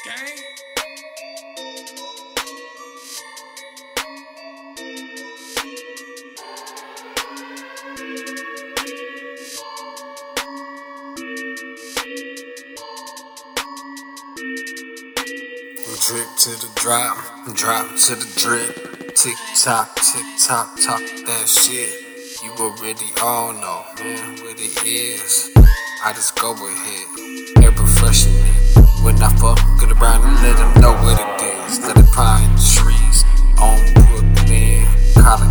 Okay. Drip to the drop, drop to the drip. Tick tock, tick tock, talk that shit. You already all know, man, what it is. I just go ahead, air it. When I fuck it around and let them know what it is. Let it pine trees on Brooklyn,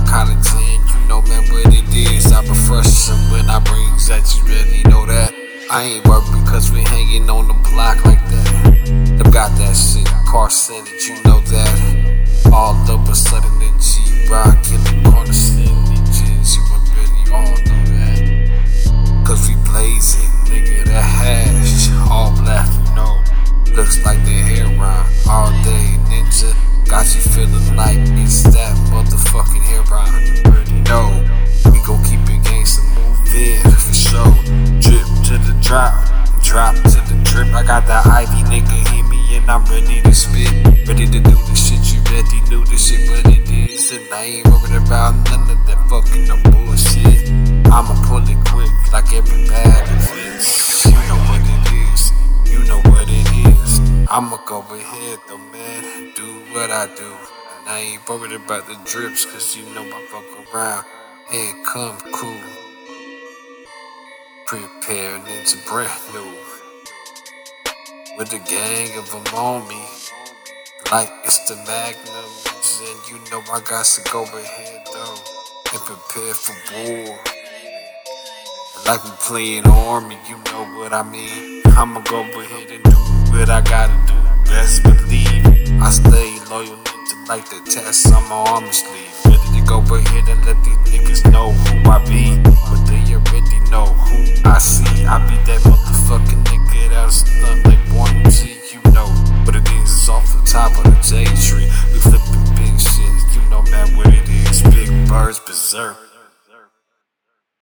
college, and you know, man, what it is. I refresh when I bring that, you really know that. I ain't worried because we hanging on the block like that. Them got that shit, carcinage, you know that. All of a sudden, the G Rock in the carcinogens, you really all know that. Cause we blazing, nigga, Looks like the hair rhyme, all day, ninja. Got you feeling like it's that motherfucking hair rhyme, you already. We gon' keep it gangsta, move in, for sure. Drip to the drop, drop to the drip. I got that Ivy nigga, hear me and I'm ready to spit. Ready to do this shit, you ready knew this shit, what it is. And I ain't worried about none of that fucking no bullshit. I'ma pull it quick like every bag I'ma go ahead though, man, do what I do. And I ain't worried about the drips, cause you know I fuck around and come cool. Preparing into brand new. With a gang of them on me. Like it's the Magnums, and you know I got to go ahead though. And prepare for war. Like we playing army, you know what I mean. I'ma go ahead and do what I gotta do. Best believe I stay loyal to like the test. I'm on my sleeve. Ready to go ahead and let these niggas know who I be. But they already know who I see. I be that motherfucking nigga that'll stunt like one T. You know But it is. It's off the top of the J tree. We flipping big shit. You know, man, what it is. Big birds berserk.